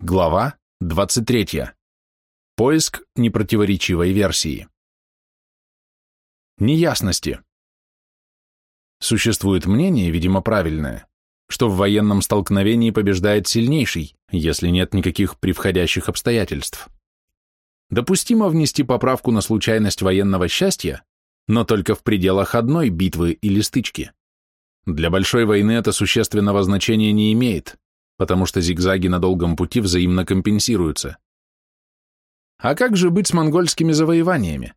Глава 23. Поиск непротиворечивой версии. Неясности. Существует мнение, видимо правильное, что в военном столкновении побеждает сильнейший, если нет никаких превходящих обстоятельств. Допустимо внести поправку на случайность военного счастья, но только в пределах одной битвы или стычки. Для большой войны это существенного значения не имеет, потому что зигзаги на долгом пути взаимно компенсируются. А как же быть с монгольскими завоеваниями?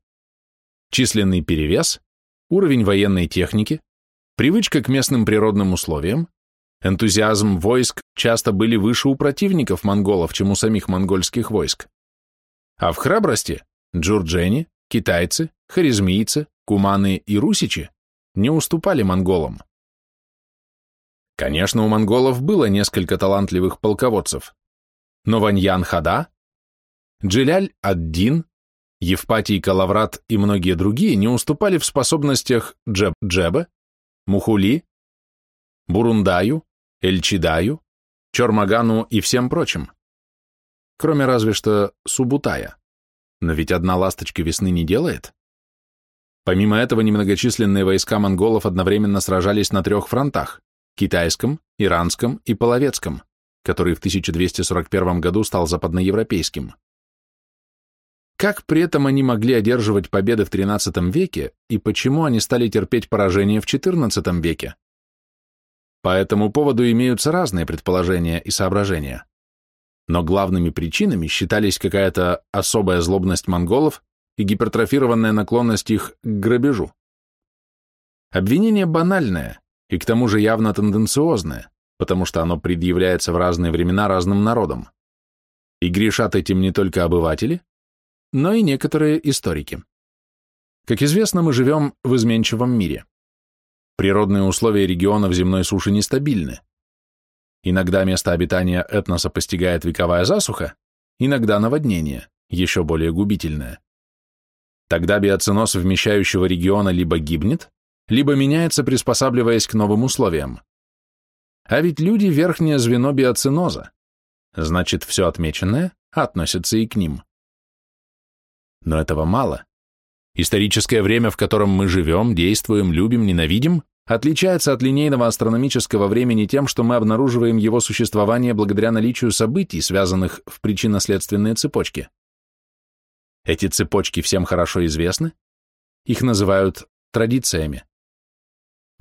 Численный перевес, уровень военной техники, привычка к местным природным условиям, энтузиазм войск часто были выше у противников монголов, чем у самих монгольских войск. А в храбрости джурджени, китайцы, харизмийцы, куманы и русичи не уступали монголам. Конечно, у монголов было несколько талантливых полководцев, но Ваньян Хада, Джиляль Аддин, Евпатий Калаврат и многие другие не уступали в способностях Джеб-Джебе, Мухули, Бурундаю, Эльчидаю, Чормагану и всем прочим. Кроме разве что Субутая. Но ведь одна ласточка весны не делает. Помимо этого, немногочисленные войска монголов одновременно сражались на трех фронтах китайском, иранском и половецком, который в 1241 году стал западноевропейским. Как при этом они могли одерживать победы в XIII веке и почему они стали терпеть поражение в XIV веке? По этому поводу имеются разные предположения и соображения. Но главными причинами считались какая-то особая злобность монголов и гипертрофированная наклонность их к грабежу. Обвинение банальное, и к тому же явно тенденциозное, потому что оно предъявляется в разные времена разным народам. И грешат этим не только обыватели, но и некоторые историки. Как известно, мы живем в изменчивом мире. Природные условия регионов земной суши нестабильны. Иногда место обитания этноса постигает вековая засуха, иногда наводнение, еще более губительное. Тогда биоценоз вмещающего региона либо гибнет, либо меняется, приспосабливаясь к новым условиям. А ведь люди – верхнее звено биоциноза. Значит, все отмеченное относится и к ним. Но этого мало. Историческое время, в котором мы живем, действуем, любим, ненавидим, отличается от линейного астрономического времени тем, что мы обнаруживаем его существование благодаря наличию событий, связанных в причинно-следственные цепочки. Эти цепочки всем хорошо известны, их называют традициями.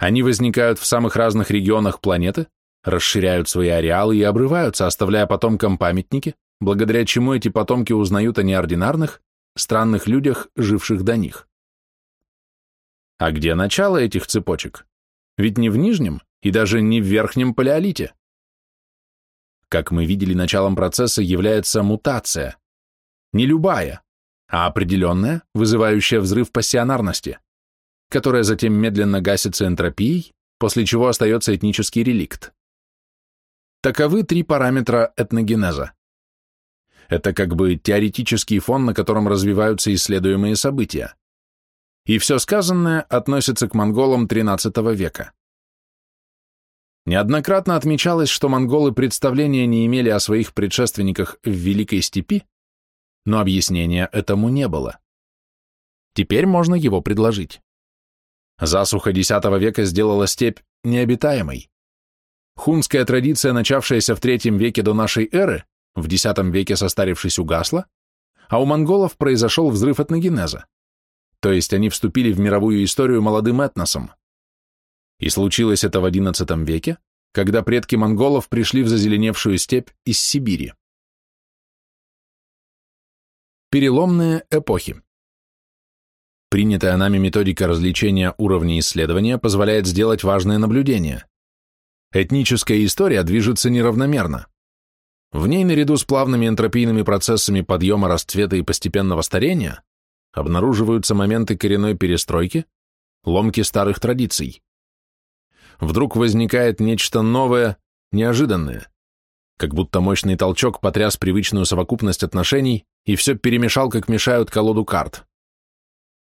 Они возникают в самых разных регионах планеты, расширяют свои ареалы и обрываются, оставляя потомкам памятники, благодаря чему эти потомки узнают о неординарных, странных людях, живших до них. А где начало этих цепочек? Ведь не в нижнем и даже не в верхнем палеолите. Как мы видели, началом процесса является мутация. Не любая, а определенная, вызывающая взрыв пассионарности которая затем медленно гасится энтропией, после чего остается этнический реликт. Таковы три параметра этногенеза. Это как бы теоретический фон, на котором развиваются исследуемые события. И все сказанное относится к монголам XIII века. Неоднократно отмечалось, что монголы представления не имели о своих предшественниках в Великой Степи, но объяснения этому не было. Теперь можно его предложить. Засуха X века сделала степь необитаемой. Хунская традиция, начавшаяся в III веке до нашей эры, в X веке состарившись угасла, а у монголов произошел взрыв этногенеза, то есть они вступили в мировую историю молодым этносом. И случилось это в XI веке, когда предки монголов пришли в зазеленевшую степь из Сибири. Переломные эпохи Принятая нами методика различения уровней исследования позволяет сделать важное наблюдение. Этническая история движется неравномерно. В ней наряду с плавными энтропийными процессами подъема расцвета и постепенного старения обнаруживаются моменты коренной перестройки, ломки старых традиций. Вдруг возникает нечто новое, неожиданное, как будто мощный толчок потряс привычную совокупность отношений и все перемешал, как мешают колоду карт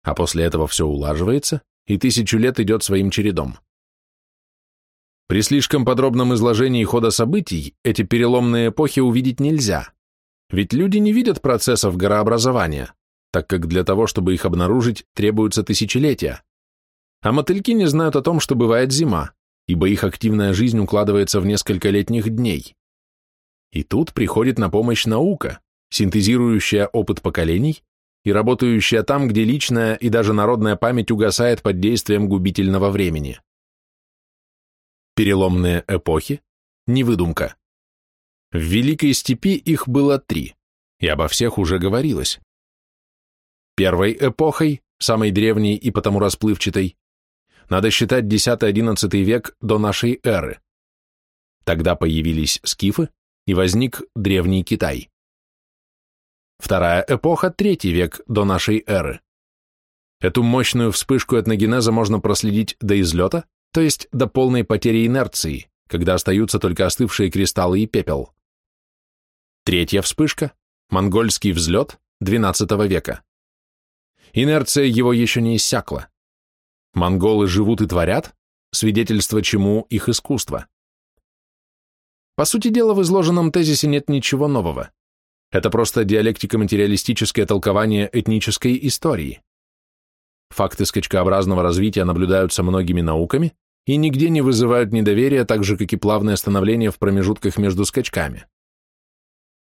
а после этого все улаживается, и тысячу лет идет своим чередом. При слишком подробном изложении хода событий эти переломные эпохи увидеть нельзя, ведь люди не видят процессов горообразования, так как для того, чтобы их обнаружить, требуются тысячелетия. А мотыльки не знают о том, что бывает зима, ибо их активная жизнь укладывается в несколько летних дней. И тут приходит на помощь наука, синтезирующая опыт поколений и работающая там, где личная и даже народная память угасает под действием губительного времени. Переломные эпохи – не выдумка. В Великой Степи их было три, и обо всех уже говорилось. Первой эпохой, самой древней и потому расплывчатой, надо считать X-XI век до нашей эры. Тогда появились скифы, и возник Древний Китай. Вторая эпоха – третий век до нашей эры. Эту мощную вспышку этногенеза можно проследить до излета, то есть до полной потери инерции, когда остаются только остывшие кристаллы и пепел. Третья вспышка – монгольский взлет XII века. Инерция его еще не иссякла. Монголы живут и творят, свидетельство чему их искусство. По сути дела, в изложенном тезисе нет ничего нового. Это просто диалектико-материалистическое толкование этнической истории. Факты скачкообразного развития наблюдаются многими науками и нигде не вызывают недоверия, так же, как и плавное становление в промежутках между скачками.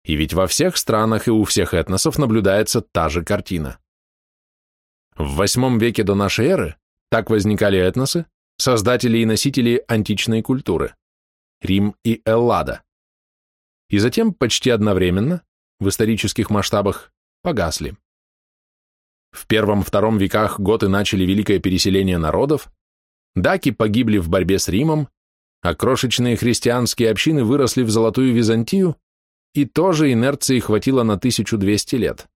И ведь во всех странах и у всех этносов наблюдается та же картина. В восьмом веке до нашей эры так возникали этносы, создатели и носители античной культуры – Рим и Эллада. И затем почти одновременно в исторических масштабах погасли. В первом-втором веках готы начали великое переселение народов, даки погибли в борьбе с Римом, а крошечные христианские общины выросли в Золотую Византию, и тоже инерции хватило на 1200 лет,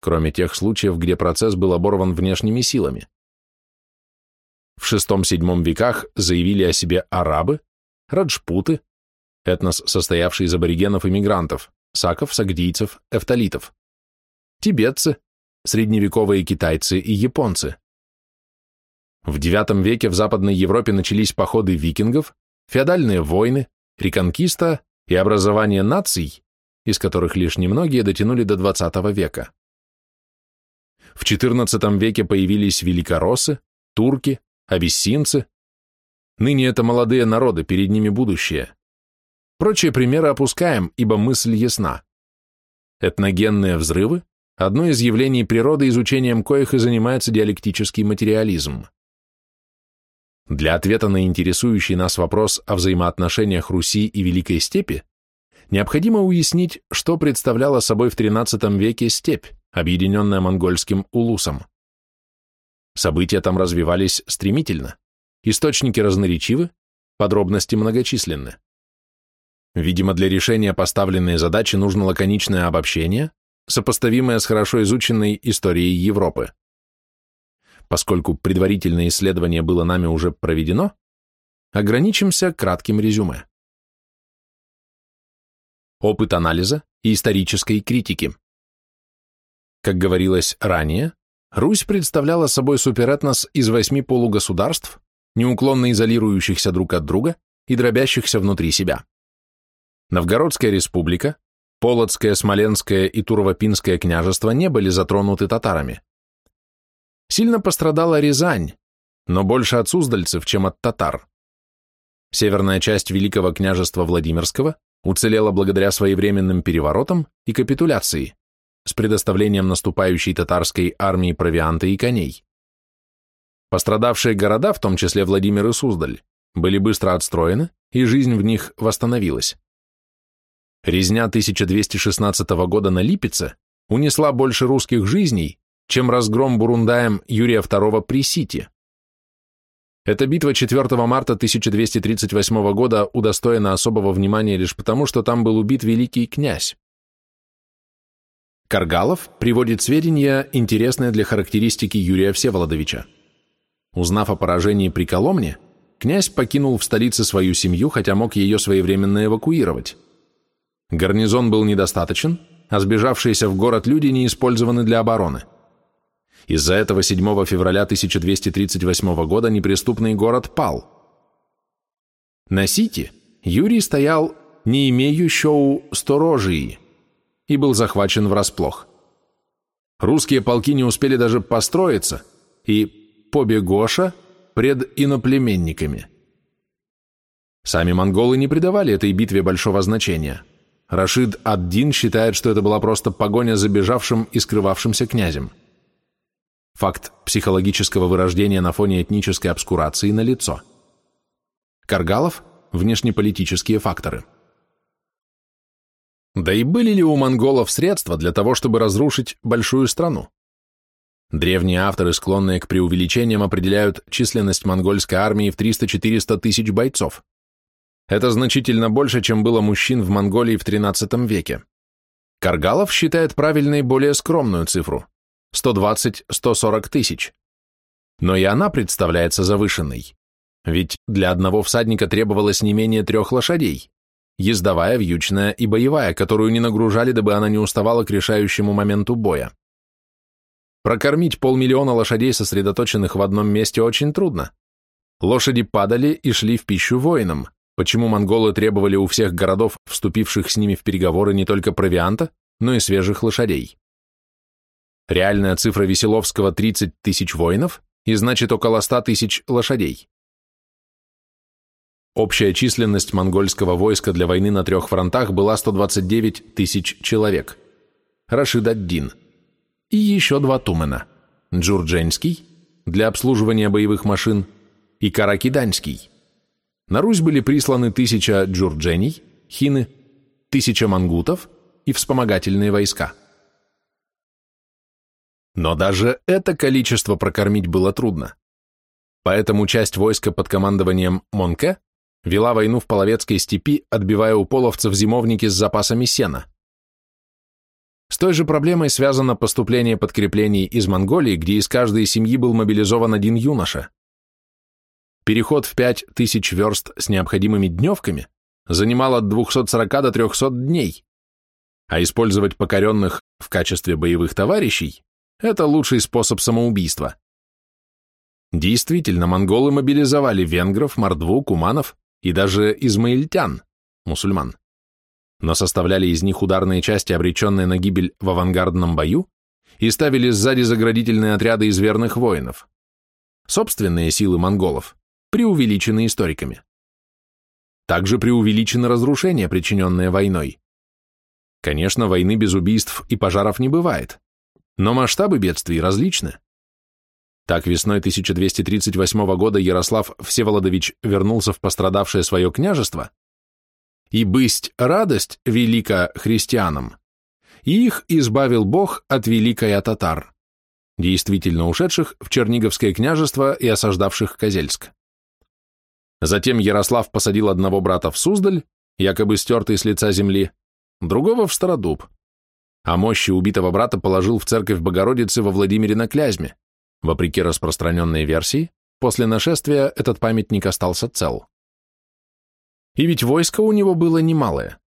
кроме тех случаев, где процесс был оборван внешними силами. В VI-VII веках заявили о себе арабы, раджпуты, этнос, состоявший из аборигенов и мигрантов, саков, сагдийцев, эфталитов, тибетцы, средневековые китайцы и японцы. В IX веке в Западной Европе начались походы викингов, феодальные войны, реконкиста и образование наций, из которых лишь немногие дотянули до XX века. В XIV веке появились великороссы, турки, абиссинцы. Ныне это молодые народы, перед ними будущее. Прочие примеры опускаем, ибо мысль ясна. Этногенные взрывы – одно из явлений природы, изучением коих и занимается диалектический материализм. Для ответа на интересующий нас вопрос о взаимоотношениях Руси и Великой Степи необходимо уяснить, что представляла собой в XIII веке степь, объединенная монгольским улусом. События там развивались стремительно, источники разноречивы, подробности многочисленны. Видимо, для решения поставленной задачи нужно лаконичное обобщение, сопоставимое с хорошо изученной историей Европы. Поскольку предварительное исследование было нами уже проведено, ограничимся кратким резюме. Опыт анализа и исторической критики. Как говорилось ранее, Русь представляла собой суперэтнос из восьми полугосударств, неуклонно изолирующихся друг от друга и дробящихся внутри себя. Новгородская республика, Полоцкое, Смоленское и Турово-Пинское княжества не были затронуты татарами. Сильно пострадала Рязань, но больше от суздальцев, чем от татар. Северная часть Великого княжества Владимирского уцелела благодаря своевременным переворотам и капитуляции с предоставлением наступающей татарской армии провианта и коней. Пострадавшие города, в том числе Владимир и Суздаль, были быстро отстроены, и жизнь в них восстановилась. Резня 1216 года на Липеце унесла больше русских жизней, чем разгром Бурундаем Юрия II при Сити. Эта битва 4 марта 1238 года удостоена особого внимания лишь потому, что там был убит великий князь. Каргалов приводит сведения, интересные для характеристики Юрия Всеволодовича. Узнав о поражении при Коломне, князь покинул в столице свою семью, хотя мог ее своевременно эвакуировать. Гарнизон был недостаточен, а сбежавшиеся в город люди не использованы для обороны. Из-за этого 7 февраля 1238 года неприступный город пал. На Сити Юрий стоял не имеющую сторожии и был захвачен врасплох. Русские полки не успели даже построиться и побегоша пред иноплеменниками. Сами монголы не придавали этой битве большого значения. Рашид ад-Дин считает, что это была просто погоня за бежавшим и скрывавшимся князем. Факт психологического вырождения на фоне этнической обскурации налицо. Каргалов – внешнеполитические факторы. Да и были ли у монголов средства для того, чтобы разрушить большую страну? Древние авторы, склонные к преувеличениям, определяют численность монгольской армии в 300-400 тысяч бойцов. Это значительно больше, чем было мужчин в Монголии в XIII веке. Каргалов считает правильной более скромную цифру 120-140 тысяч. Но и она представляется завышенной, ведь для одного всадника требовалось не менее трех лошадей, ездовая, вьючная и боевая, которую не нагружали, дабы она не уставала к решающему моменту боя. Прокормить полмиллиона лошадей, сосредоточенных в одном месте, очень трудно. Лошади падали и шли в пищу воинам, почему монголы требовали у всех городов, вступивших с ними в переговоры, не только провианта, но и свежих лошадей. Реальная цифра Веселовского 30 тысяч воинов и значит около 100 тысяч лошадей. Общая численность монгольского войска для войны на трех фронтах была 129 тысяч человек. Рашид ад-Дин. И еще два Тумена. Джурдженский для обслуживания боевых машин и Каракиданский. На Русь были присланы тысяча джурджений, хины, тысяча мангутов и вспомогательные войска. Но даже это количество прокормить было трудно. Поэтому часть войска под командованием Монке вела войну в Половецкой степи, отбивая у половцев зимовники с запасами сена. С той же проблемой связано поступление подкреплений из Монголии, где из каждой семьи был мобилизован один юноша. Переход в 5000 верст с необходимыми дневками занимал от 240 до 300 дней, а использовать покоренных в качестве боевых товарищей это лучший способ самоубийства. Действительно, монголы мобилизовали венгров, мордву, куманов и даже измаильтян, мусульман, но составляли из них ударные части, обреченные на гибель в авангардном бою, и ставили сзади заградительные отряды из верных воинов. Собственные силы монголов преувеличены историками. Также преувеличено разрушение, причиненное войной. Конечно, войны без убийств и пожаров не бывает. Но масштабы бедствий различны. Так весной 1238 года Ярослав Всеволодович вернулся в пострадавшее свое княжество, и бысть радость велика христианам, и их избавил Бог от великая татар, действительно ушедших в Черниговское княжество и осаждавших Козельск. Затем Ярослав посадил одного брата в Суздаль, якобы стертый с лица земли, другого в Стародуб, а мощи убитого брата положил в церковь Богородицы во Владимире на Клязьме. Вопреки распространенной версии, после нашествия этот памятник остался цел. И ведь войско у него было немалое.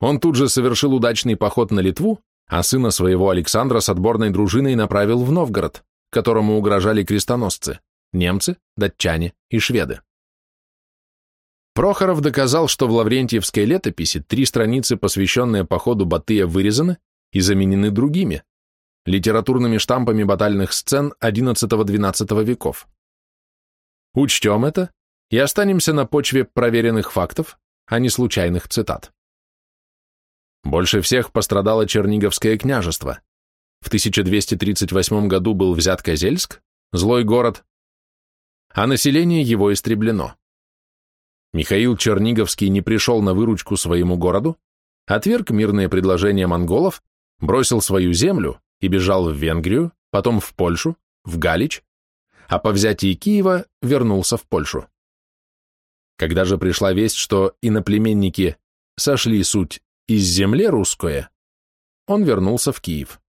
Он тут же совершил удачный поход на Литву, а сына своего Александра с отборной дружиной направил в Новгород, которому угрожали крестоносцы, немцы, датчане и шведы. Прохоров доказал, что в Лаврентьевской летописи три страницы, посвященные походу Батыя, вырезаны и заменены другими, литературными штампами батальных сцен XI-XII веков. Учтем это и останемся на почве проверенных фактов, а не случайных цитат. Больше всех пострадало Черниговское княжество. В 1238 году был взят Козельск, злой город, а население его истреблено. Михаил Черниговский не пришел на выручку своему городу, отверг мирные предложения монголов бросил свою землю и бежал в Венгрию, потом в Польшу, в Галич, а по взятии Киева вернулся в Польшу. Когда же пришла весть, что иноплеменники сошли суть из земли русское, он вернулся в Киев.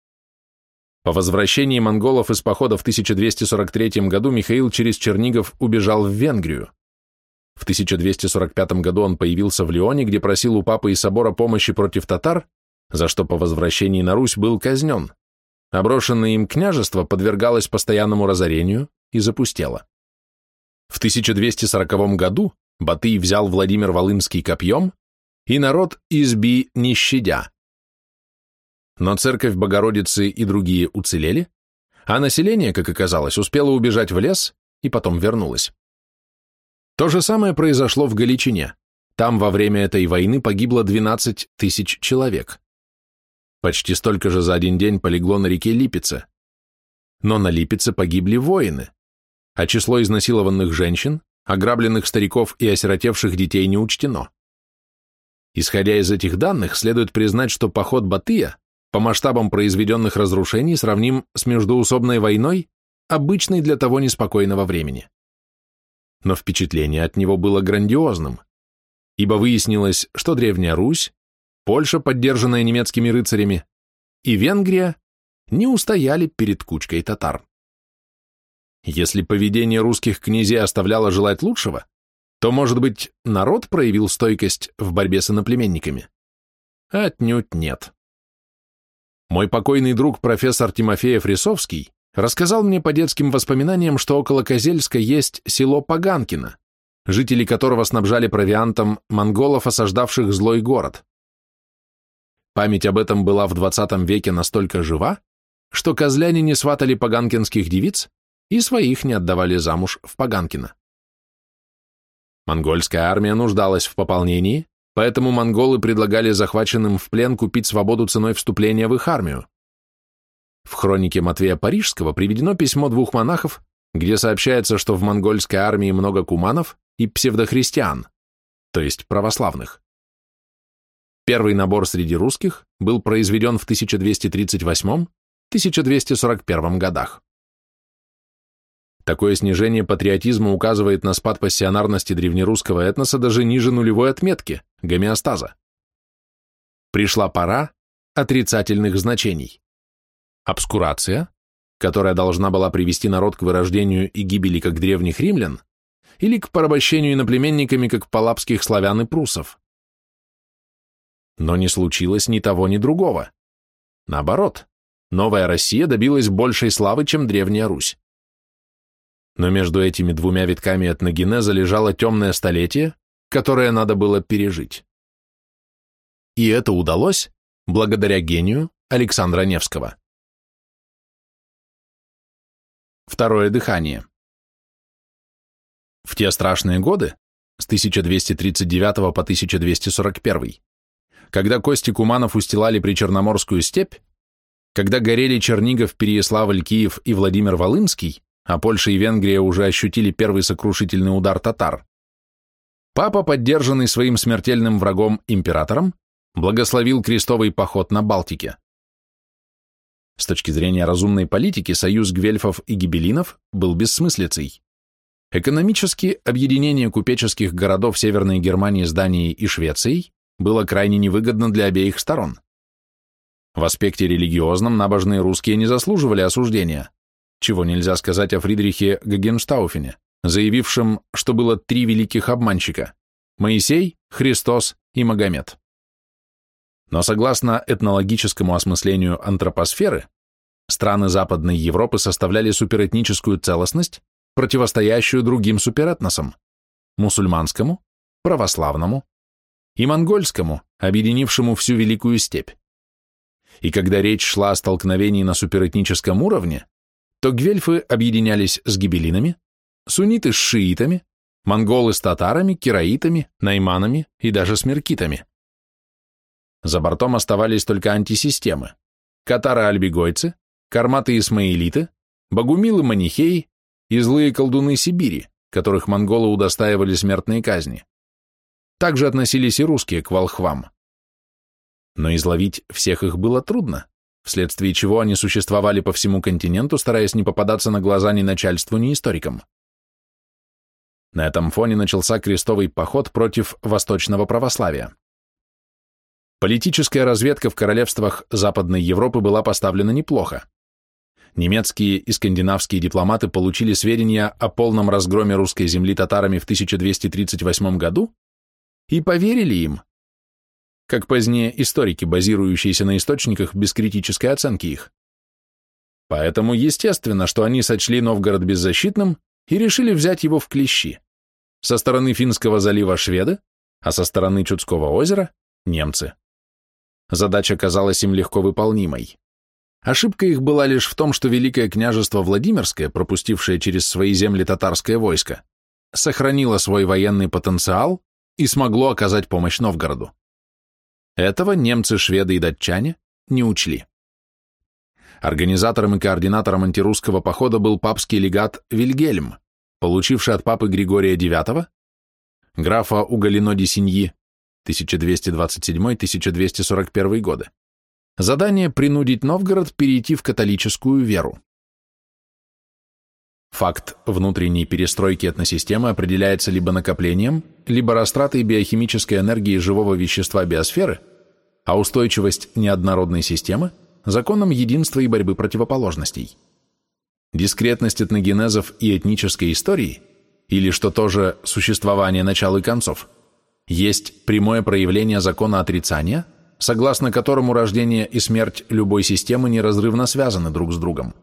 По возвращении монголов из похода в 1243 году Михаил через Чернигов убежал в Венгрию. В 1245 году он появился в Лионе, где просил у папы и собора помощи против татар, за что по возвращении на Русь был казнен, а брошенное им княжество подвергалось постоянному разорению и запустело. В 1240 году Батый взял Владимир Волынский копьем, и народ изби не щадя. Но церковь Богородицы и другие уцелели, а население, как оказалось, успело убежать в лес и потом вернулось. То же самое произошло в Галичине. Там во время этой войны погибло 12 тысяч человек. Почти столько же за один день полегло на реке Липице. Но на Липице погибли воины, а число изнасилованных женщин, ограбленных стариков и осиротевших детей не учтено. Исходя из этих данных, следует признать, что поход Батыя по масштабам произведенных разрушений сравним с междуусобной войной, обычной для того неспокойного времени. Но впечатление от него было грандиозным, ибо выяснилось, что Древняя Русь, Польша, поддержанная немецкими рыцарями, и Венгрия не устояли перед кучкой татар. Если поведение русских князей оставляло желать лучшего, то, может быть, народ проявил стойкость в борьбе с иноплеменниками? Отнюдь нет. Мой покойный друг профессор Тимофеев Рисовский рассказал мне по детским воспоминаниям, что около Козельска есть село Паганкино, жители которого снабжали провиантом монголов, осаждавших злой город. Память об этом была в 20 веке настолько жива, что козляне не сватали паганкинских девиц и своих не отдавали замуж в Паганкино. Монгольская армия нуждалась в пополнении, поэтому монголы предлагали захваченным в плен купить свободу ценой вступления в их армию. В хронике Матвея Парижского приведено письмо двух монахов, где сообщается, что в монгольской армии много куманов и псевдохристиан, то есть православных. Первый набор среди русских был произведен в 1238-1241 годах. Такое снижение патриотизма указывает на спад пассионарности древнерусского этноса даже ниже нулевой отметки, гомеостаза. Пришла пора отрицательных значений. Обскурация, которая должна была привести народ к вырождению и гибели как древних римлян, или к порабощению иноплеменниками как палапских славян и прусов. Но не случилось ни того, ни другого. Наоборот, новая Россия добилась большей славы, чем Древняя Русь но между этими двумя витками этногенеза лежало темное столетие, которое надо было пережить. И это удалось благодаря гению Александра Невского. Второе дыхание. В те страшные годы, с 1239 по 1241, когда кости куманов устилали причерноморскую степь, когда горели Чернигов, Переяславль, Киев и Владимир Волынский, а Польша и Венгрия уже ощутили первый сокрушительный удар татар. Папа, поддержанный своим смертельным врагом императором, благословил крестовый поход на Балтике. С точки зрения разумной политики, союз гвельфов и гибелинов был бессмыслицей. Экономически объединение купеческих городов Северной Германии с Данией и Швецией было крайне невыгодно для обеих сторон. В аспекте религиозном набожные русские не заслуживали осуждения чего нельзя сказать о Фридрихе Гагенштауфене, заявившем, что было три великих обманщика – Моисей, Христос и Магомед. Но согласно этнологическому осмыслению антропосферы, страны Западной Европы составляли суперэтническую целостность, противостоящую другим суперэтносам – мусульманскому, православному и монгольскому, объединившему всю Великую Степь. И когда речь шла о столкновении на суперэтническом уровне, то гвельфы объединялись с гибелинами, сунниты с шиитами, монголы с татарами, кираитами, найманами и даже с меркитами. За бортом оставались только антисистемы – катары-альбегойцы, карматы-исмаилиты, богумилы-манихеи и злые колдуны Сибири, которых монголы удостаивали смертной казни. Также относились и русские к волхвам. Но изловить всех их было трудно вследствие чего они существовали по всему континенту, стараясь не попадаться на глаза ни начальству, ни историкам. На этом фоне начался крестовый поход против восточного православия. Политическая разведка в королевствах Западной Европы была поставлена неплохо. Немецкие и скандинавские дипломаты получили сведения о полном разгроме русской земли татарами в 1238 году и поверили им, как позднее историки, базирующиеся на источниках без критической оценки их. Поэтому естественно, что они сочли Новгород беззащитным и решили взять его в клещи. со стороны Финского залива шведы, а со стороны Чудского озера – немцы. Задача казалась им легко выполнимой. Ошибка их была лишь в том, что Великое княжество Владимирское, пропустившее через свои земли татарское войско, сохранило свой военный потенциал и смогло оказать помощь Новгороду. Этого немцы, шведы и датчане не учли. Организатором и координатором антирусского похода был папский легат Вильгельм, получивший от папы Григория IX, графа Уголино-Десиньи 1227-1241 годы, задание принудить Новгород перейти в католическую веру. Факт внутренней перестройки этносистемы определяется либо накоплением, либо растратой биохимической энергии живого вещества биосферы, а устойчивость неоднородной системы – законом единства и борьбы противоположностей. Дискретность этногенезов и этнической истории, или, что тоже, существование начал и концов, есть прямое проявление закона отрицания, согласно которому рождение и смерть любой системы неразрывно связаны друг с другом.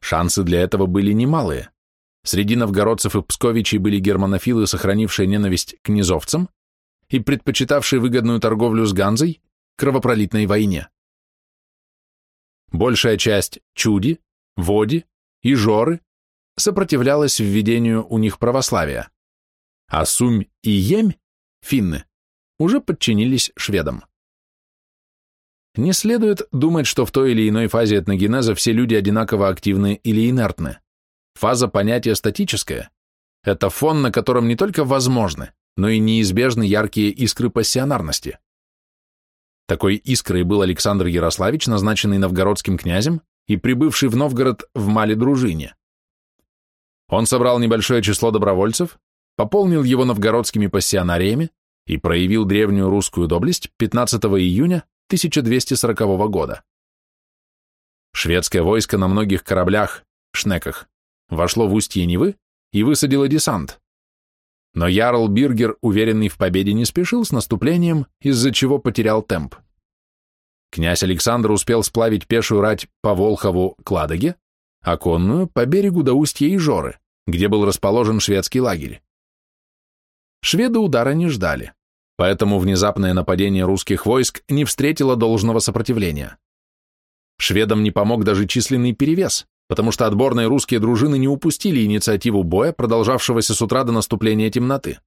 Шансы для этого были немалые. Среди новгородцев и псковичей были германофилы, сохранившие ненависть к низовцам и предпочитавшие выгодную торговлю с Ганзой кровопролитной войне. Большая часть чуди, води и жоры сопротивлялась введению у них православия, а сумь и емь, финны, уже подчинились шведам. Не следует думать, что в той или иной фазе этногенеза все люди одинаково активны или инертны. Фаза понятия статическая. Это фон, на котором не только возможны, но и неизбежны яркие искры пассионарности. Такой искрой был Александр Ярославич, назначенный новгородским князем и прибывший в Новгород в мале дружине. Он собрал небольшое число добровольцев, пополнил его новгородскими пассионариями и проявил древнюю русскую доблесть 15 июня 1240 года. Шведское войско на многих кораблях, шнеках, вошло в устье Невы и высадило десант. Но Ярл Биргер, уверенный в победе, не спешил с наступлением, из-за чего потерял темп. Князь Александр успел сплавить пешую рать по Волхову к Ладоге, а конную по берегу до устья Ижоры, где был расположен шведский лагерь. Шведы удара не ждали поэтому внезапное нападение русских войск не встретило должного сопротивления. Шведам не помог даже численный перевес, потому что отборные русские дружины не упустили инициативу боя, продолжавшегося с утра до наступления темноты.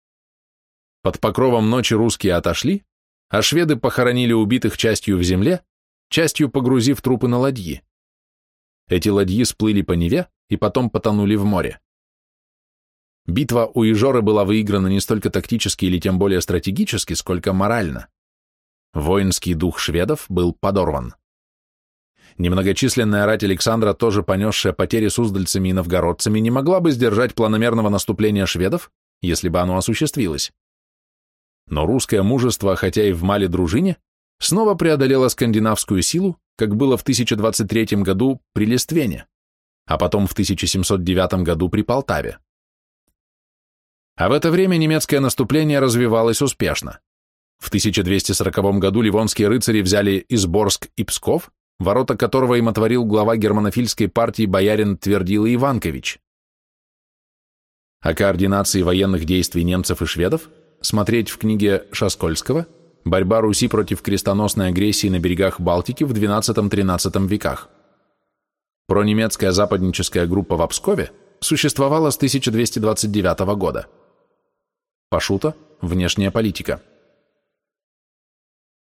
Под покровом ночи русские отошли, а шведы похоронили убитых частью в земле, частью погрузив трупы на ладьи. Эти ладьи сплыли по Неве и потом потонули в море. Битва у Ижоры была выиграна не столько тактически или тем более стратегически, сколько морально. Воинский дух шведов был подорван. Немногочисленная рать Александра, тоже понесшая потери суздальцами и новгородцами, не могла бы сдержать планомерного наступления шведов, если бы оно осуществилось. Но русское мужество, хотя и в мале дружине, снова преодолело скандинавскую силу, как было в 1023 году при Листвене, а потом в 1709 году при Полтаве. А в это время немецкое наступление развивалось успешно. В 1240 году ливонские рыцари взяли Изборск и Псков, ворота которого им отворил глава германофильской партии боярин Твердила Иванкович. О координации военных действий немцев и шведов смотреть в книге Шаскольского «Борьба Руси против крестоносной агрессии на берегах Балтики в XII-XIII веках». Пронемецкая западническая группа в Пскове существовала с 1229 года. Пашута – внешняя политика.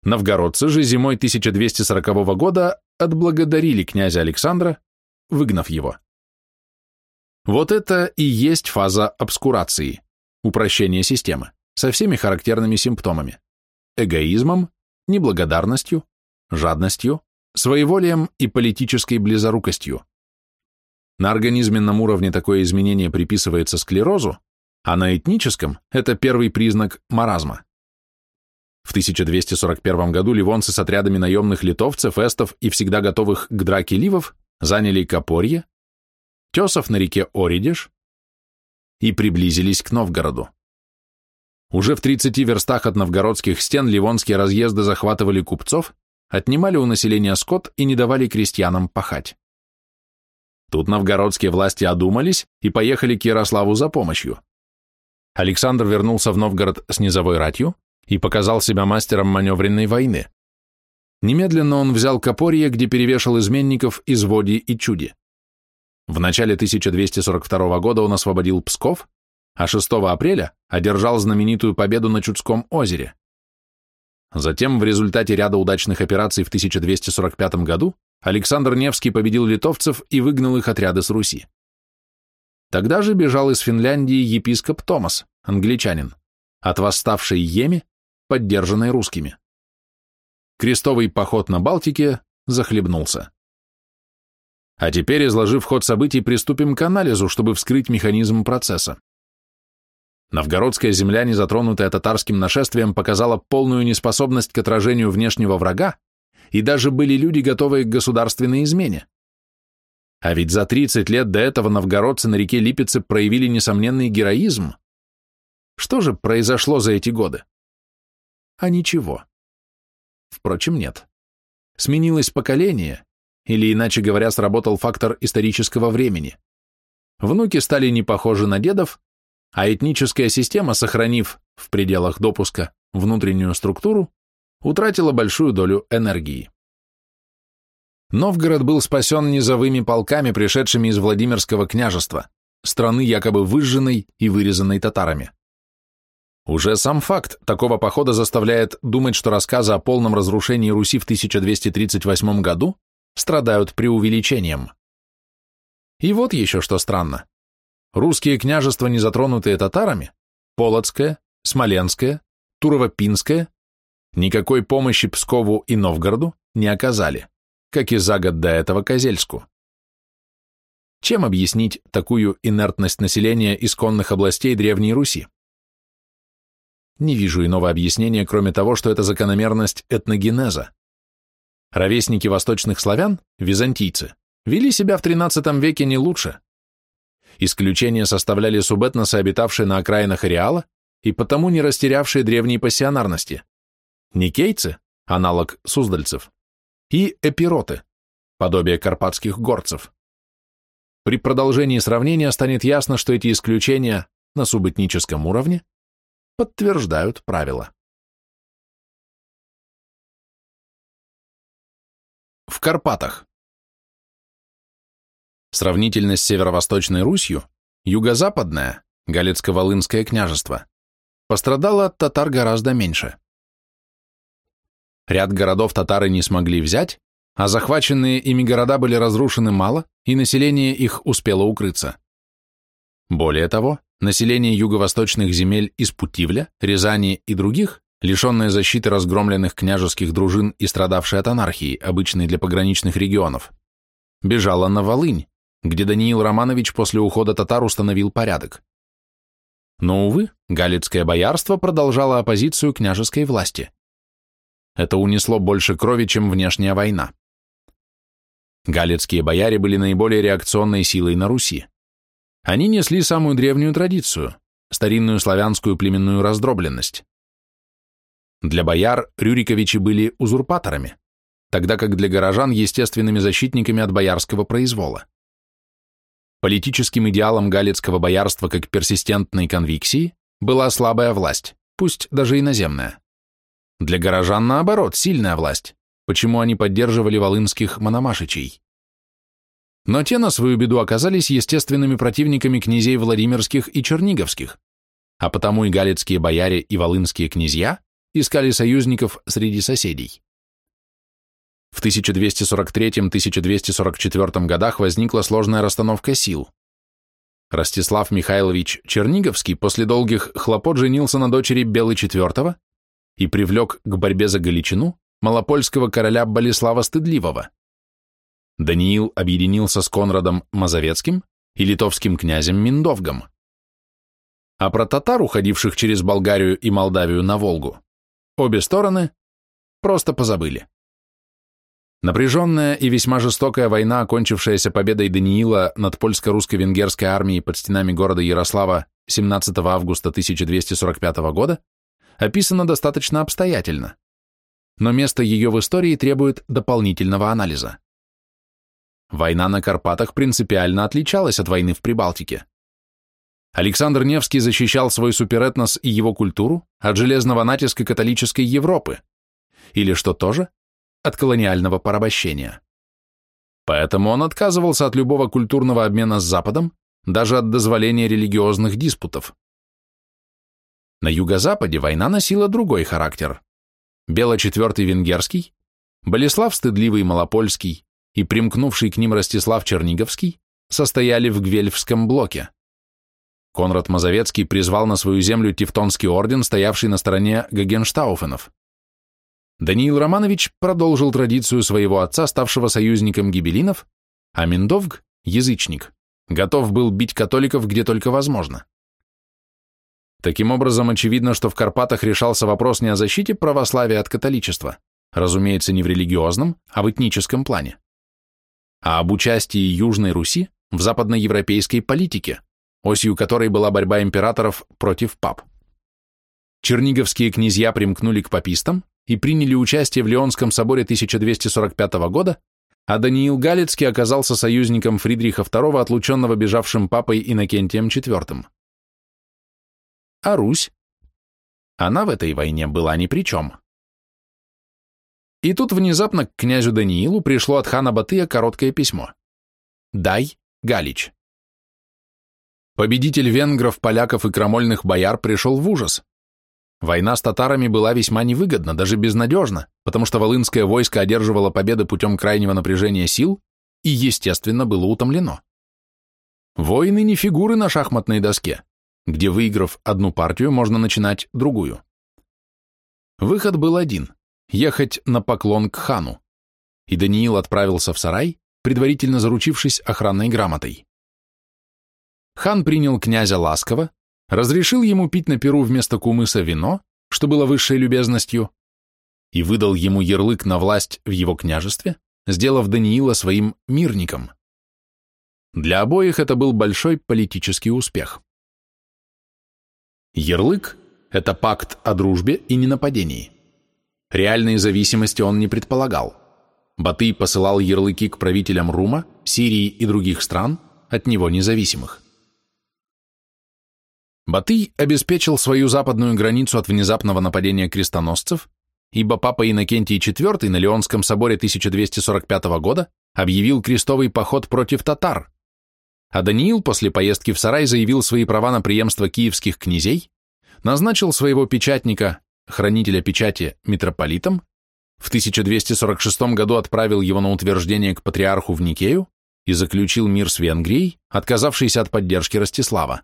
Новгородцы же зимой 1240 года отблагодарили князя Александра, выгнав его. Вот это и есть фаза обскурации, упрощения системы, со всеми характерными симптомами – эгоизмом, неблагодарностью, жадностью, своеволием и политической близорукостью. На организменном уровне такое изменение приписывается склерозу, а на этническом это первый признак маразма. В 1241 году ливонцы с отрядами наемных литовцев, эстов и всегда готовых к драке ливов заняли Копорье, Тесов на реке Оридеш и приблизились к Новгороду. Уже в 30 верстах от новгородских стен ливонские разъезды захватывали купцов, отнимали у населения скот и не давали крестьянам пахать. Тут новгородские власти одумались и поехали к Ярославу за помощью. Александр вернулся в Новгород с низовой ратью и показал себя мастером маневренной войны. Немедленно он взял Копорье, где перевешал изменников из Води и Чуди. В начале 1242 года он освободил Псков, а 6 апреля одержал знаменитую победу на Чудском озере. Затем, в результате ряда удачных операций в 1245 году, Александр Невский победил литовцев и выгнал их отряды с Руси. Тогда же бежал из Финляндии епископ Томас, англичанин, от восставшей Еми, поддержанной русскими. Крестовый поход на Балтике захлебнулся. А теперь, изложив ход событий, приступим к анализу, чтобы вскрыть механизм процесса. Новгородская земля, не затронутая татарским нашествием, показала полную неспособность к отражению внешнего врага, и даже были люди, готовые к государственной измене. А ведь за 30 лет до этого новгородцы на реке Липеце проявили несомненный героизм. Что же произошло за эти годы? А ничего. Впрочем, нет. Сменилось поколение, или, иначе говоря, сработал фактор исторического времени. Внуки стали не похожи на дедов, а этническая система, сохранив в пределах допуска внутреннюю структуру, утратила большую долю энергии. Новгород был спасен низовыми полками, пришедшими из Владимирского княжества, страны якобы выжженной и вырезанной татарами. Уже сам факт такого похода заставляет думать, что рассказы о полном разрушении Руси в 1238 году страдают преувеличением. И вот еще что странно. Русские княжества, не затронутые татарами, Полоцкое, Смоленское, Турово-Пинское, никакой помощи Пскову и Новгороду не оказали, как и за год до этого Козельску. Чем объяснить такую инертность населения исконных областей Древней Руси? Не вижу иного объяснения, кроме того, что это закономерность этногенеза. Ровесники восточных славян, византийцы, вели себя в XIII веке не лучше. Исключение составляли субэтносы, обитавшие на окраинах ареала и потому не растерявшие древней пассионарности. Никейцы, аналог суздальцев, и эпироты, подобие карпатских горцев. При продолжении сравнения станет ясно, что эти исключения на субэтническом уровне подтверждают правила. В Карпатах. Сравнительно с северо-восточной Русью, юго-западное, Галицко-Волынское княжество, пострадало от татар гораздо меньше. Ряд городов татары не смогли взять, а захваченные ими города были разрушены мало, и население их успело укрыться. Более того, население юго-восточных земель из Путивля, Рязани и других лишенная защиты разгромленных княжеских дружин и страдавшая от анархии, обычной для пограничных регионов, бежала на Волынь, где Даниил Романович после ухода татар установил порядок. Но, увы, галицкое боярство продолжало оппозицию княжеской власти. Это унесло больше крови, чем внешняя война. Галицкие бояре были наиболее реакционной силой на Руси. Они несли самую древнюю традицию, старинную славянскую племенную раздробленность. Для бояр Рюриковичи были узурпаторами, тогда как для горожан естественными защитниками от боярского произвола. Политическим идеалом галицкого боярства как персистентной конвиксии была слабая власть, пусть даже иноземная. Для горожан, наоборот, сильная власть, почему они поддерживали волынских мономашичей. Но те на свою беду оказались естественными противниками князей Владимирских и Черниговских, а потому и галицкие бояре и волынские князья искали союзников среди соседей. В 1243-1244 годах возникла сложная расстановка сил. Ростислав Михайлович Черниговский после долгих хлопот женился на дочери Белы IV и привлек к борьбе за Галичину малопольского короля Болеслава Стыдливого. Даниил объединился с Конрадом Мазовецким и литовским князем Миндовгом. А про татар, уходивших через Болгарию и Молдавию на Волгу, Обе стороны просто позабыли. Напряженная и весьма жестокая война, окончившаяся победой Даниила над польско-русско-венгерской армией под стенами города Ярослава 17 августа 1245 года, описана достаточно обстоятельно, но место ее в истории требует дополнительного анализа. война на Карпатах принципиально отличалась от войны в Прибалтике. Александр Невский защищал свой суперэтнос и его культуру от железного натиска католической Европы, или, что тоже, от колониального порабощения. Поэтому он отказывался от любого культурного обмена с Западом, даже от дозволения религиозных диспутов. На юго-западе война носила другой характер. Бело IV Венгерский, Болеслав Стыдливый Малопольский и примкнувший к ним Ростислав Черниговский состояли в Гвельфском блоке. Конрад Мазовецкий призвал на свою землю Тевтонский орден, стоявший на стороне Гагенштауфенов. Даниил Романович продолжил традицию своего отца, ставшего союзником гибелинов, а Миндовг, язычник, готов был бить католиков где только возможно. Таким образом, очевидно, что в Карпатах решался вопрос не о защите православия от католичества, разумеется, не в религиозном, а в этническом плане, а об участии Южной Руси в западноевропейской политике, осью которой была борьба императоров против пап. Черниговские князья примкнули к папистам и приняли участие в Леонском соборе 1245 года, а Даниил Галицкий оказался союзником Фридриха II, отлученного бежавшим папой Иннокентием IV. А Русь? Она в этой войне была ни при чем. И тут внезапно к князю Даниилу пришло от хана Батыя короткое письмо. «Дай, Галич». Победитель венгров, поляков и крамольных бояр пришел в ужас. Война с татарами была весьма невыгодна, даже безнадежна, потому что волынское войско одерживало победы путем крайнего напряжения сил и, естественно, было утомлено. Войны не фигуры на шахматной доске где, выиграв одну партию, можно начинать другую. Выход был один – ехать на поклон к хану, и Даниил отправился в сарай, предварительно заручившись охранной грамотой. Хан принял князя ласково, разрешил ему пить на перу вместо кумыса вино, что было высшей любезностью, и выдал ему ярлык на власть в его княжестве, сделав Даниила своим мирником. Для обоих это был большой политический успех. Ярлык – это пакт о дружбе и ненападении. Реальной зависимости он не предполагал. Батый посылал ярлыки к правителям Рума, Сирии и других стран, от него независимых. Батый обеспечил свою западную границу от внезапного нападения крестоносцев, ибо папа Иннокентий IV на Леонском соборе 1245 года объявил крестовый поход против татар, а Даниил после поездки в Сарай заявил свои права на преемство киевских князей, назначил своего печатника, хранителя печати, митрополитом, в 1246 году отправил его на утверждение к патриарху в Никею и заключил мир с Венгрией, отказавшийся от поддержки Ростислава.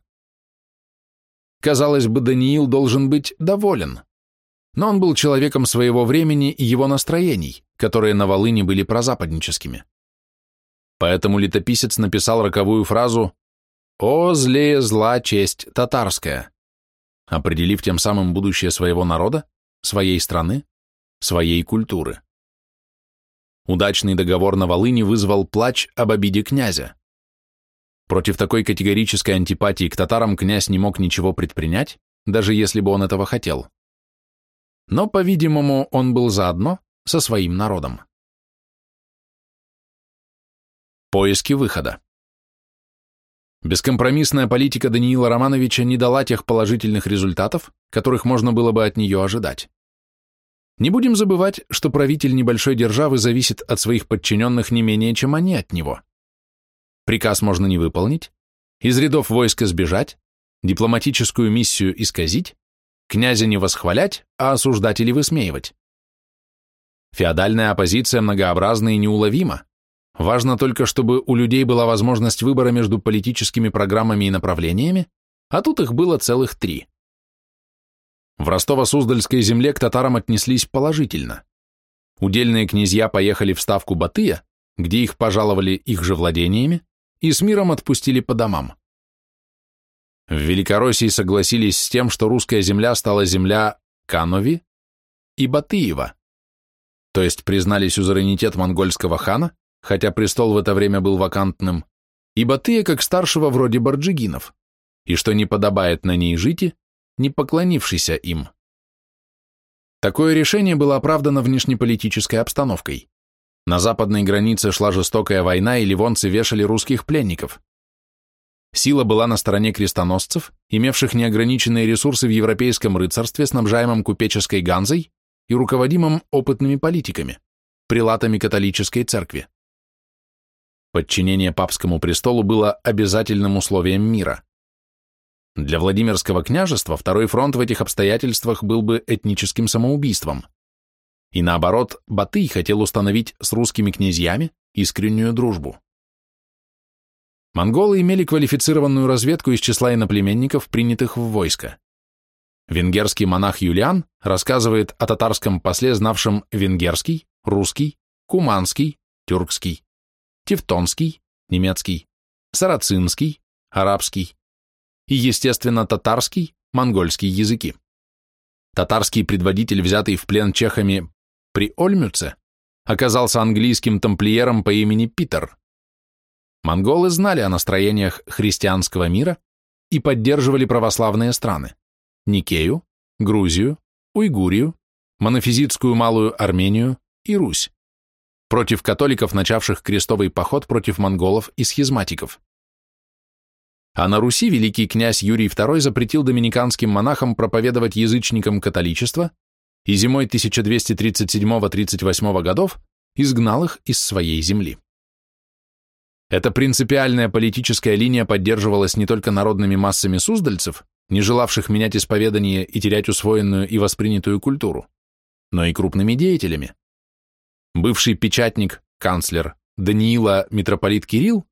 Казалось бы, Даниил должен быть доволен, но он был человеком своего времени и его настроений, которые на Волыне были прозападническими. Поэтому летописец написал роковую фразу «О, злее зла честь татарская», определив тем самым будущее своего народа, своей страны, своей культуры. Удачный договор на Волыни вызвал плач об обиде князя. Против такой категорической антипатии к татарам князь не мог ничего предпринять, даже если бы он этого хотел. Но, по-видимому, он был заодно со своим народом. Поиски выхода. Бескомпромиссная политика Даниила Романовича не дала тех положительных результатов, которых можно было бы от нее ожидать. Не будем забывать, что правитель небольшой державы зависит от своих подчиненных не менее, чем они от него. Приказ можно не выполнить, из рядов войска сбежать, дипломатическую миссию исказить, князя не восхвалять, а осуждать или высмеивать. Феодальная оппозиция многообразна и неуловима, Важно только, чтобы у людей была возможность выбора между политическими программами и направлениями, а тут их было целых три. В Ростово-Суздальской земле к татарам отнеслись положительно. Удельные князья поехали в ставку Батыя, где их пожаловали их же владениями, и с миром отпустили по домам. В Великороссии согласились с тем, что русская земля стала земля Канови и Батыева, то есть признали сюзеренитет монгольского хана хотя престол в это время был вакантным, и Батыя как старшего вроде Барджигинов, и что не подобает на ней жить, не поклонившийся им. Такое решение было оправдано внешнеполитической обстановкой. На западной границе шла жестокая война, и ливонцы вешали русских пленников. Сила была на стороне крестоносцев, имевших неограниченные ресурсы в европейском рыцарстве, снабжаемом купеческой ганзой и руководимом опытными политиками, прилатами католической церкви. Подчинение папскому престолу было обязательным условием мира. Для Владимирского княжества второй фронт в этих обстоятельствах был бы этническим самоубийством. И наоборот, Батый хотел установить с русскими князьями искреннюю дружбу. Монголы имели квалифицированную разведку из числа иноплеменников, принятых в войско. Венгерский монах Юлиан рассказывает о татарском после, знавшем венгерский, русский, куманский, тюркский, тевтонский, немецкий, сарацинский, арабский и, естественно, татарский, монгольский языки. Татарский предводитель, взятый в плен чехами при Ольмюце, оказался английским тамплиером по имени Питер, Монголы знали о настроениях христианского мира и поддерживали православные страны – Никею, Грузию, Уйгурию, монофизитскую Малую Армению и Русь, против католиков, начавших крестовый поход против монголов и схизматиков. А на Руси великий князь Юрий II запретил доминиканским монахам проповедовать язычникам католичество и зимой 1237-38 годов изгнал их из своей земли. Эта принципиальная политическая линия поддерживалась не только народными массами суздальцев, не желавших менять исповедание и терять усвоенную и воспринятую культуру, но и крупными деятелями. Бывший печатник, канцлер Даниила митрополит Кирилл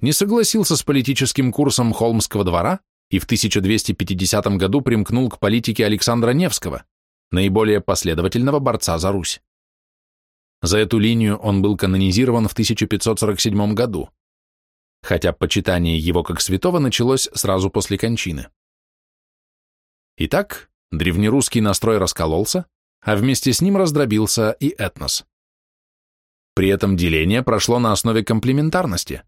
не согласился с политическим курсом Холмского двора и в 1250 году примкнул к политике Александра Невского, наиболее последовательного борца за Русь. За эту линию он был канонизирован в 1547 году, хотя почитание его как святого началось сразу после кончины. Итак, древнерусский настрой раскололся, а вместе с ним раздробился и этнос. При этом деление прошло на основе комплементарности,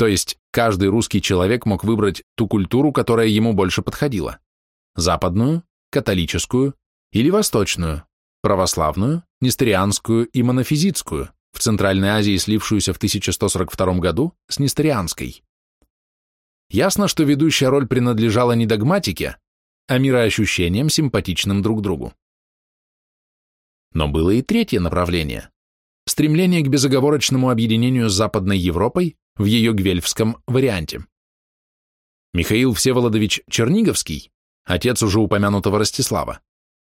то есть каждый русский человек мог выбрать ту культуру, которая ему больше подходила – западную, католическую или восточную, православную, нестерианскую и монофизитскую, в Центральной Азии слившуюся в 1142 году с нестерианской. Ясно, что ведущая роль принадлежала не догматике, а мироощущениям, симпатичным друг другу. Но было и третье направление – стремление к безоговорочному объединению с Западной Европой в ее гвельфском варианте. Михаил Всеволодович Черниговский, отец уже упомянутого Ростислава,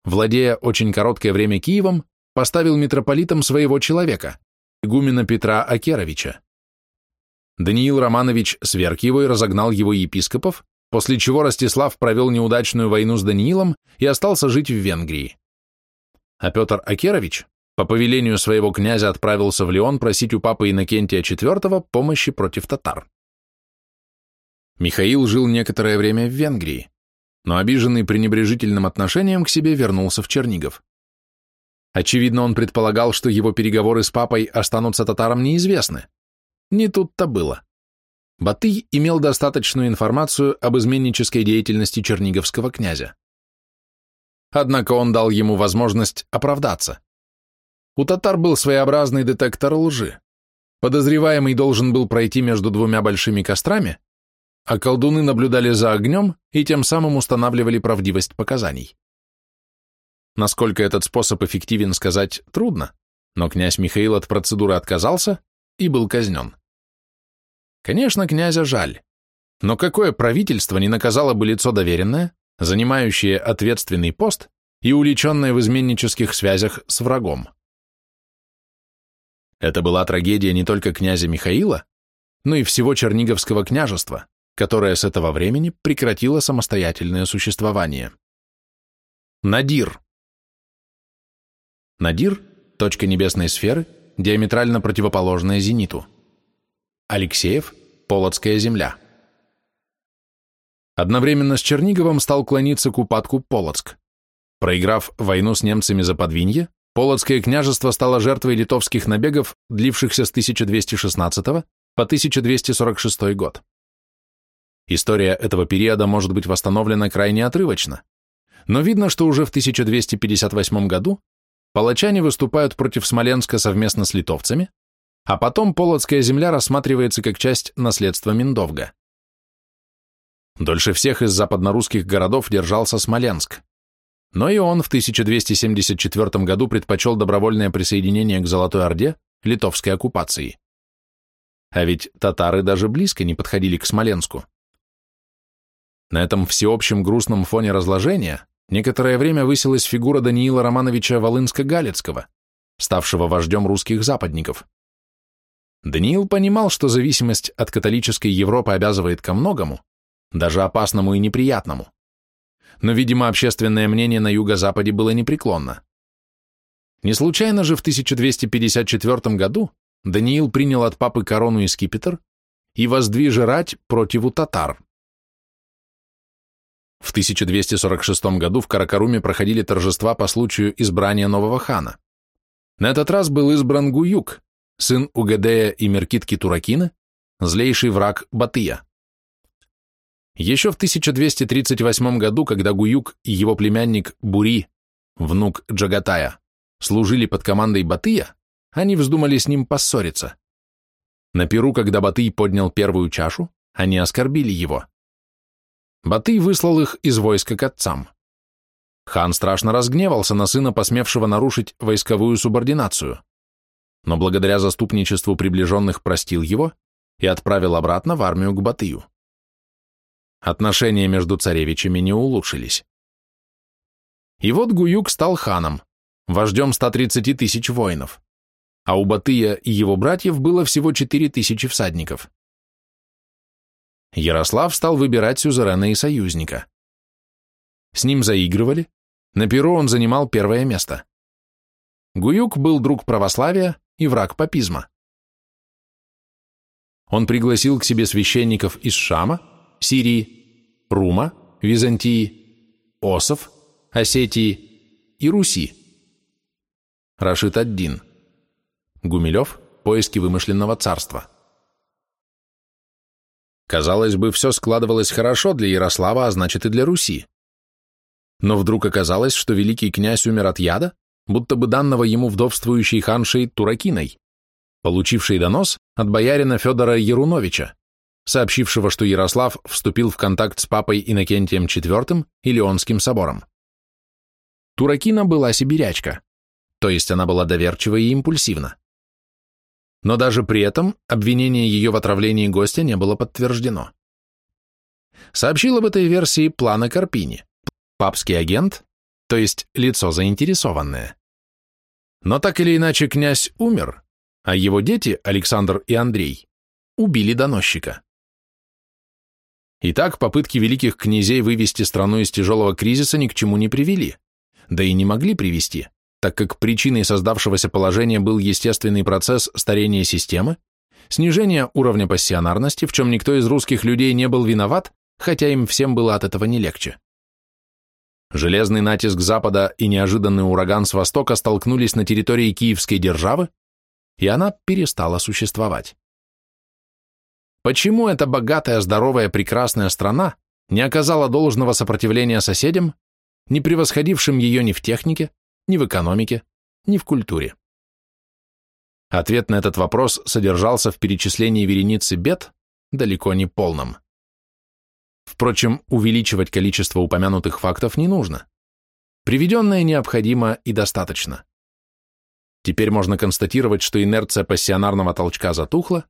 владея очень короткое время Киевом, поставил митрополитом своего человека, игумена Петра Акеровича. Даниил Романович и разогнал его епископов, после чего Ростислав провел неудачную войну с Даниилом и остался жить в Венгрии. А Петр Акерович по повелению своего князя отправился в Леон просить у папы Иннокентия IV помощи против татар. Михаил жил некоторое время в Венгрии, но обиженный пренебрежительным отношением к себе вернулся в Чернигов. Очевидно, он предполагал, что его переговоры с папой останутся татарам неизвестны. Не тут-то было. Батый имел достаточную информацию об изменнической деятельности черниговского князя. Однако он дал ему возможность оправдаться. У татар был своеобразный детектор лжи. Подозреваемый должен был пройти между двумя большими кострами, а колдуны наблюдали за огнем и тем самым устанавливали правдивость показаний. Насколько этот способ эффективен, сказать трудно, но князь Михаил от процедуры отказался и был казнен. Конечно, князя жаль, но какое правительство не наказало бы лицо доверенное, занимающее ответственный пост и уличенное в изменнических связях с врагом? Это была трагедия не только князя Михаила, но и всего Черниговского княжества, которая с этого времени прекратила самостоятельное существование. Надир. Надир – точка небесной сферы, диаметрально противоположная зениту. Алексеев – Полоцкая земля. Одновременно с Черниговым стал клониться к упадку Полоцк. Проиграв войну с немцами за Подвинье, Полоцкое княжество стало жертвой литовских набегов, длившихся с 1216 по 1246 год. История этого периода может быть восстановлена крайне отрывочно, но видно, что уже в 1258 году палачане выступают против Смоленска совместно с литовцами, а потом Полоцкая земля рассматривается как часть наследства Миндовга. Дольше всех из западнорусских городов держался Смоленск, но и он в 1274 году предпочел добровольное присоединение к Золотой Орде литовской оккупации. А ведь татары даже близко не подходили к Смоленску. На этом всеобщем грустном фоне разложения некоторое время высилась фигура Даниила Романовича Волынска-Галицкого, ставшего вождем русских западников. Даниил понимал, что зависимость от католической Европы обязывает ко многому, даже опасному и неприятному. Но, видимо, общественное мнение на юго-западе было непреклонно. Не случайно же в 1254 году Даниил принял от папы корону и скипетр и воздвижи рать противу татар. В 1246 году в Каракаруме проходили торжества по случаю избрания нового хана. На этот раз был избран Гуюк, сын Угадея и Меркитки Туракина, злейший враг Батыя. Еще в 1238 году, когда Гуюк и его племянник Бури, внук Джагатая, служили под командой Батыя, они вздумали с ним поссориться. На Перу, когда Батый поднял первую чашу, они оскорбили его. Батый выслал их из войска к отцам. Хан страшно разгневался на сына, посмевшего нарушить войсковую субординацию, но благодаря заступничеству приближенных простил его и отправил обратно в армию к Батыю отношения между царевичами не улучшились. И вот Гуюк стал ханом, вождем 130 тысяч воинов, а у Батыя и его братьев было всего 4 тысячи всадников. Ярослав стал выбирать сюзерена и союзника. С ним заигрывали, на перу он занимал первое место. Гуюк был друг православия и враг папизма. Он пригласил к себе священников из Шама, Сирии, Рума, Византии, Осов, Осетии и Руси. Рашид ад-Дин. Гумилев. Поиски вымышленного царства. Казалось бы, все складывалось хорошо для Ярослава, а значит и для Руси. Но вдруг оказалось, что великий князь умер от яда, будто бы данного ему вдовствующей ханшей Туракиной, получившей донос от боярина Федора Еруновича сообщившего, что Ярослав вступил в контакт с папой Иннокентием IV и Леонским собором. Туракина была сибирячка, то есть она была доверчива и импульсивна. Но даже при этом обвинение ее в отравлении гостя не было подтверждено. Сообщил об этой версии плана Карпини, папский агент, то есть лицо заинтересованное. Но так или иначе князь умер, а его дети, Александр и Андрей, убили доносчика. Итак, попытки великих князей вывести страну из тяжелого кризиса ни к чему не привели, да и не могли привести, так как причиной создавшегося положения был естественный процесс старения системы, снижение уровня пассионарности, в чем никто из русских людей не был виноват, хотя им всем было от этого не легче. Железный натиск Запада и неожиданный ураган с Востока столкнулись на территории Киевской державы, и она перестала существовать. Почему эта богатая, здоровая, прекрасная страна не оказала должного сопротивления соседям, не превосходившим ее ни в технике, ни в экономике, ни в культуре? Ответ на этот вопрос содержался в перечислении вереницы бед, далеко не полном. Впрочем, увеличивать количество упомянутых фактов не нужно. Приведенное необходимо и достаточно. Теперь можно констатировать, что инерция пассионарного толчка затухла,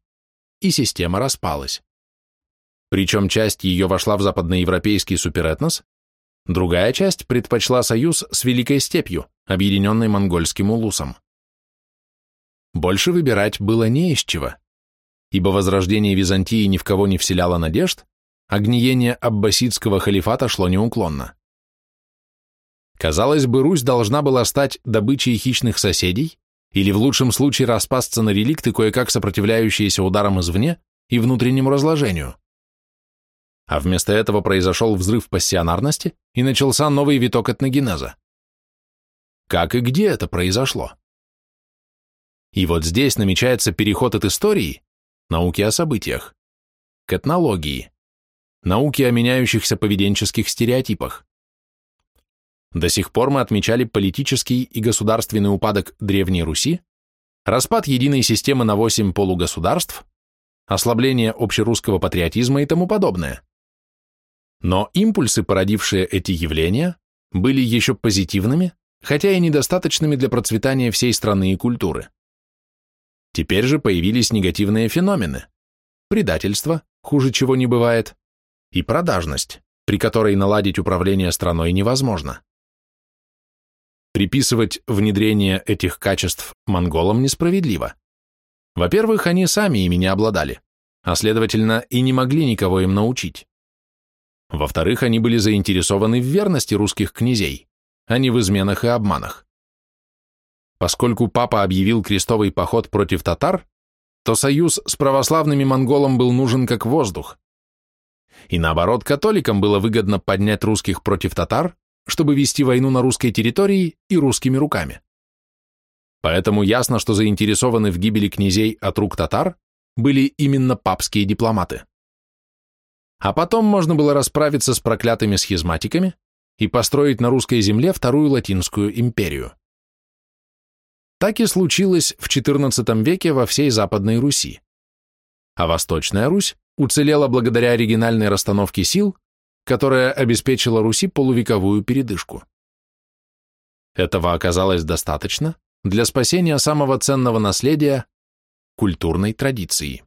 и система распалась. Причем часть ее вошла в западноевропейский суперэтнос, другая часть предпочла союз с Великой Степью, объединенной монгольским улусом. Больше выбирать было не из чего, ибо возрождение Византии ни в кого не вселяло надежд, а гниение аббасидского халифата шло неуклонно. Казалось бы, Русь должна была стать добычей хищных соседей, или в лучшем случае распасться на реликты, кое-как сопротивляющиеся ударам извне и внутреннему разложению. А вместо этого произошел взрыв пассионарности и начался новый виток этногенеза. Как и где это произошло? И вот здесь намечается переход от истории, науки о событиях, к этнологии, науке о меняющихся поведенческих стереотипах. До сих пор мы отмечали политический и государственный упадок Древней Руси, распад единой системы на восемь полугосударств, ослабление общерусского патриотизма и тому подобное. Но импульсы, породившие эти явления, были еще позитивными, хотя и недостаточными для процветания всей страны и культуры. Теперь же появились негативные феномены – предательство, хуже чего не бывает, и продажность, при которой наладить управление страной невозможно. Приписывать внедрение этих качеств монголам несправедливо. Во-первых, они сами ими не обладали, а следовательно и не могли никого им научить. Во-вторых, они были заинтересованы в верности русских князей, а не в изменах и обманах. Поскольку папа объявил крестовый поход против татар, то союз с православными монголом был нужен как воздух. И наоборот, католикам было выгодно поднять русских против татар, чтобы вести войну на русской территории и русскими руками. Поэтому ясно, что заинтересованы в гибели князей от рук татар были именно папские дипломаты. А потом можно было расправиться с проклятыми схизматиками и построить на русской земле вторую латинскую империю. Так и случилось в XIV веке во всей Западной Руси. А Восточная Русь уцелела благодаря оригинальной расстановке сил, которая обеспечила Руси полувековую передышку. Этого оказалось достаточно для спасения самого ценного наследия – культурной традиции.